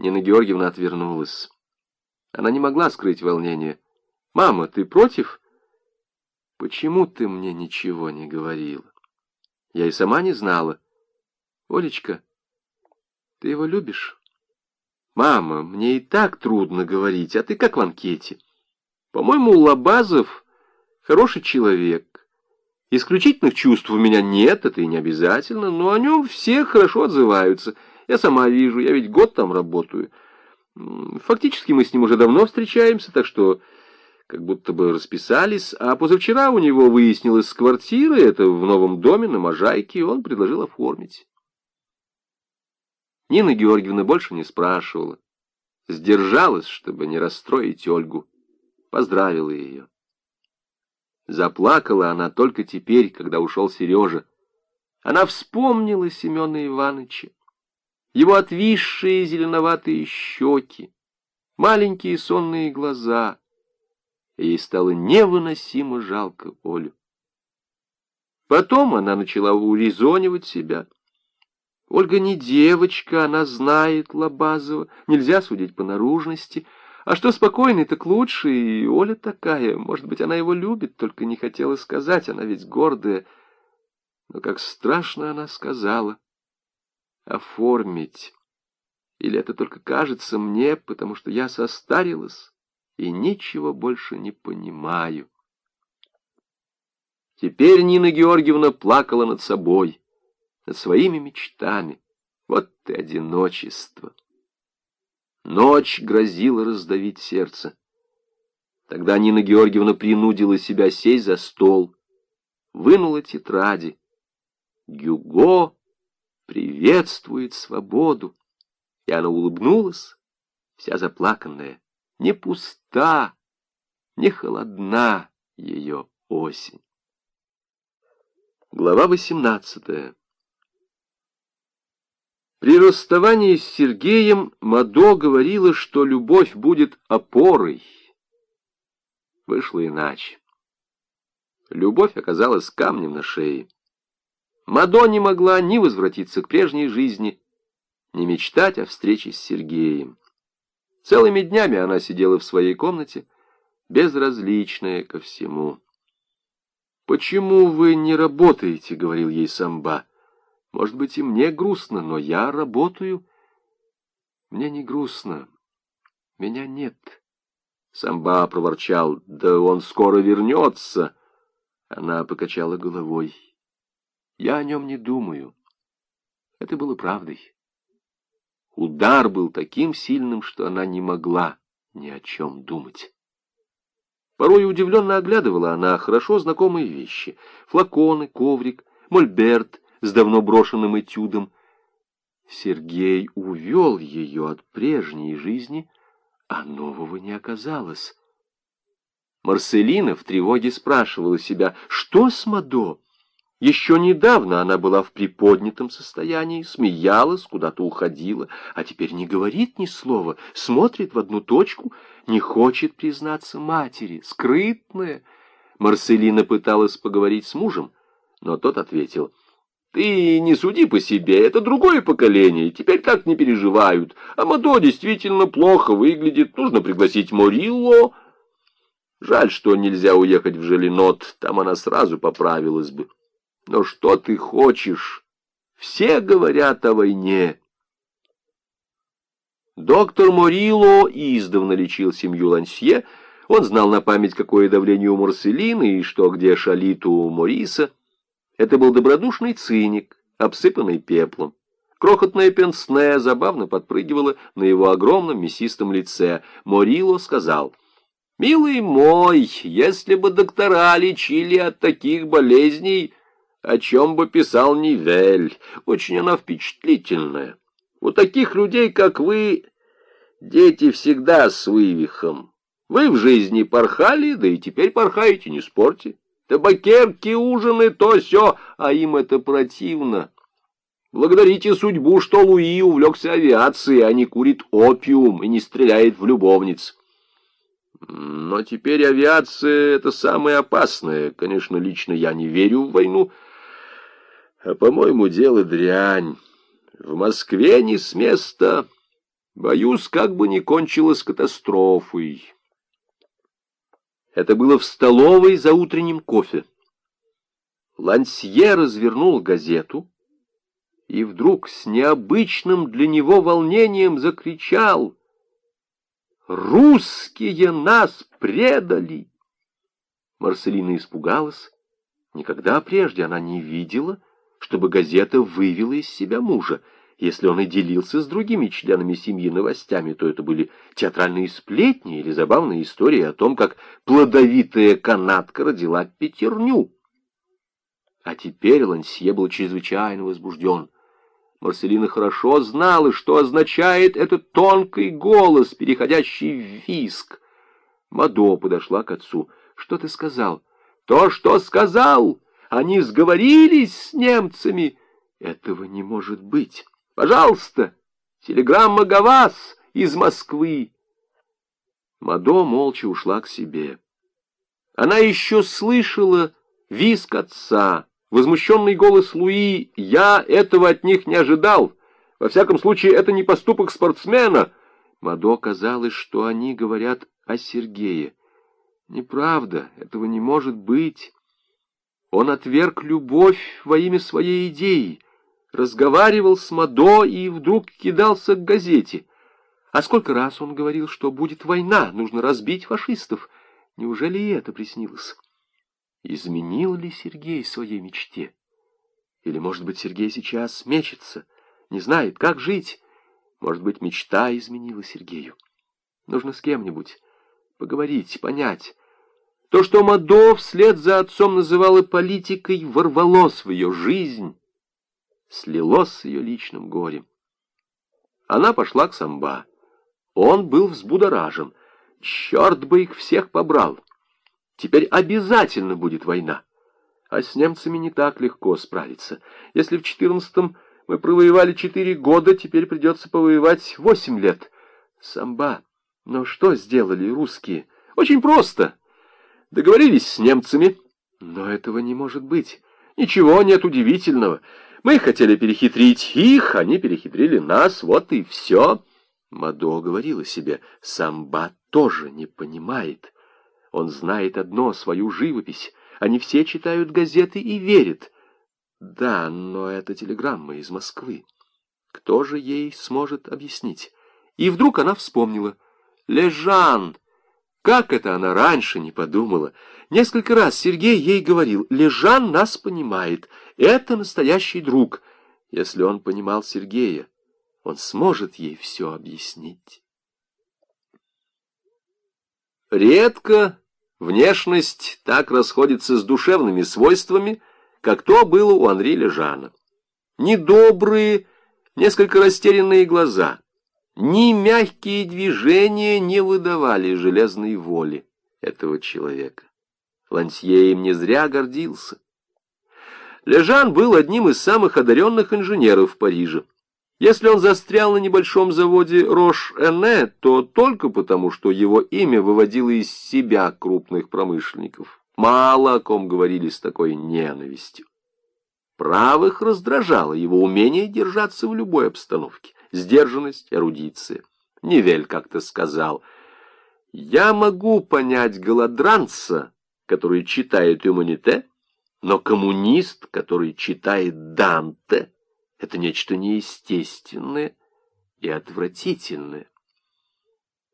Нина Георгиевна отвернулась. Она не могла скрыть волнение. «Мама, ты против?» «Почему ты мне ничего не говорила?» Я и сама не знала. «Олечка, ты его любишь?» «Мама, мне и так трудно говорить, а ты как в анкете?» «По-моему, Лобазов хороший человек. Исключительных чувств у меня нет, это и не обязательно, но о нем все хорошо отзываются. Я сама вижу, я ведь год там работаю. Фактически мы с ним уже давно встречаемся, так что как будто бы расписались, а позавчера у него выяснилось с квартиры, это в новом доме на Можайке, он предложил оформить. Нина Георгиевна больше не спрашивала. Сдержалась, чтобы не расстроить Ольгу. Поздравила ее. Заплакала она только теперь, когда ушел Сережа. Она вспомнила Семена Ивановича его отвисшие зеленоватые щеки, маленькие сонные глаза. Ей стало невыносимо жалко Олю. Потом она начала урезонивать себя. Ольга не девочка, она знает Лобазова, нельзя судить по наружности. А что спокойный, так лучше, и Оля такая. Может быть, она его любит, только не хотела сказать, она ведь гордая. Но как страшно она сказала оформить. Или это только кажется мне, потому что я состарилась и ничего больше не понимаю. Теперь Нина Георгиевна плакала над собой, над своими мечтами. Вот ты одиночество. Ночь грозила раздавить сердце. Тогда Нина Георгиевна принудила себя сесть за стол, вынула тетради. Гюго приветствует свободу. И она улыбнулась, вся заплаканная. Не пуста, не холодна ее осень. Глава восемнадцатая. При расставании с Сергеем Мадо говорила, что любовь будет опорой. Вышло иначе. Любовь оказалась камнем на шее. Мадо не могла ни возвратиться к прежней жизни, ни мечтать о встрече с Сергеем. Целыми днями она сидела в своей комнате, безразличная ко всему. «Почему вы не работаете?» — говорил ей Самба. «Может быть, и мне грустно, но я работаю». «Мне не грустно. Меня нет». Самба проворчал. «Да он скоро вернется». Она покачала головой. Я о нем не думаю. Это было правдой. Удар был таким сильным, что она не могла ни о чем думать. Порой удивленно оглядывала она хорошо знакомые вещи. Флаконы, коврик, мольберт с давно брошенным этюдом. Сергей увел ее от прежней жизни, а нового не оказалось. Марселина в тревоге спрашивала себя, что с Мадо? Еще недавно она была в приподнятом состоянии, смеялась, куда-то уходила, а теперь не говорит ни слова, смотрит в одну точку, не хочет признаться матери, скрытная. Марселина пыталась поговорить с мужем, но тот ответил, «Ты не суди по себе, это другое поколение, теперь так не переживают. А Мадо действительно плохо выглядит, нужно пригласить Морилло. Жаль, что нельзя уехать в Желенот, там она сразу поправилась бы». Но что ты хочешь? Все говорят о войне. Доктор Морило издавна лечил семью Лансье. Он знал на память, какое давление у Марселины и что где шалит у Мориса. Это был добродушный циник, обсыпанный пеплом. Крохотное пенсне забавно подпрыгивало на его огромном мясистом лице. Морило сказал, «Милый мой, если бы доктора лечили от таких болезней, о чем бы писал Нивель. Очень она впечатлительная. У таких людей, как вы, дети всегда с вывихом. Вы в жизни порхали, да и теперь порхаете, не спорьте. Табакерки, ужины, то все, а им это противно. Благодарите судьбу, что Луи увлекся авиацией, а не курит опиум и не стреляет в любовниц. Но теперь авиация — это самое опасное. Конечно, лично я не верю в войну, — а, по-моему, дело дрянь. В Москве не с места. Боюсь, как бы не кончилось катастрофой. Это было в столовой за утренним кофе. Лансье развернул газету и вдруг с необычным для него волнением закричал «Русские нас предали!» Марселина испугалась. Никогда прежде она не видела, чтобы газета вывела из себя мужа. Если он и делился с другими членами семьи новостями, то это были театральные сплетни или забавные истории о том, как плодовитая канатка родила пятерню. А теперь Лансье был чрезвычайно возбужден. Марселина хорошо знала, что означает этот тонкий голос, переходящий в виск. Мадо подошла к отцу. «Что ты сказал?» «То, что сказал! Они сговорились с немцами!» «Этого не может быть!» Пожалуйста, телеграмма Гавас из Москвы. Мадо молча ушла к себе. Она еще слышала виск отца, возмущенный голос Луи «Я этого от них не ожидал! Во всяком случае, это не поступок спортсмена!» Мадо казалось, что они говорят о Сергее. Неправда, этого не может быть. Он отверг любовь во имя своей идеи разговаривал с Мадо и вдруг кидался к газете. А сколько раз он говорил, что будет война, нужно разбить фашистов. Неужели и это приснилось? Изменил ли Сергей своей мечте? Или, может быть, Сергей сейчас мечется, не знает, как жить? Может быть, мечта изменила Сергею? Нужно с кем-нибудь поговорить, понять. То, что Мадо вслед за отцом называла политикой, ворвалось в ее жизнь, слилось с ее личным горем. Она пошла к самба. Он был взбудоражен. Черт бы их всех побрал. Теперь обязательно будет война. А с немцами не так легко справиться. Если в четырнадцатом мы провоевали четыре года, теперь придется повоевать восемь лет. Самба. Но что сделали русские? Очень просто. Договорились с немцами. Но этого не может быть. Ничего нет удивительного. Мы хотели перехитрить их, они перехитрили нас, вот и все. Мадо говорила себе, Самба тоже не понимает. Он знает одно, свою живопись. Они все читают газеты и верят. Да, но это телеграмма из Москвы. Кто же ей сможет объяснить? И вдруг она вспомнила. Лежан! Как это она раньше не подумала? Несколько раз Сергей ей говорил, Лежан нас понимает, это настоящий друг. Если он понимал Сергея, он сможет ей все объяснить. Редко внешность так расходится с душевными свойствами, как то было у Анри Лежана. Недобрые, несколько растерянные глаза — ни мягкие движения не выдавали железной воли этого человека. Лансье им не зря гордился. Лежан был одним из самых одаренных инженеров в Париже. Если он застрял на небольшом заводе Рош-Эне, то только потому, что его имя выводило из себя крупных промышленников. Мало о ком говорили с такой ненавистью. Правых раздражало его умение держаться в любой обстановке сдержанность, эрудиция. Невель как-то сказал, «Я могу понять голодранца, который читает «Юманите», но коммунист, который читает Данте, это нечто неестественное и отвратительное.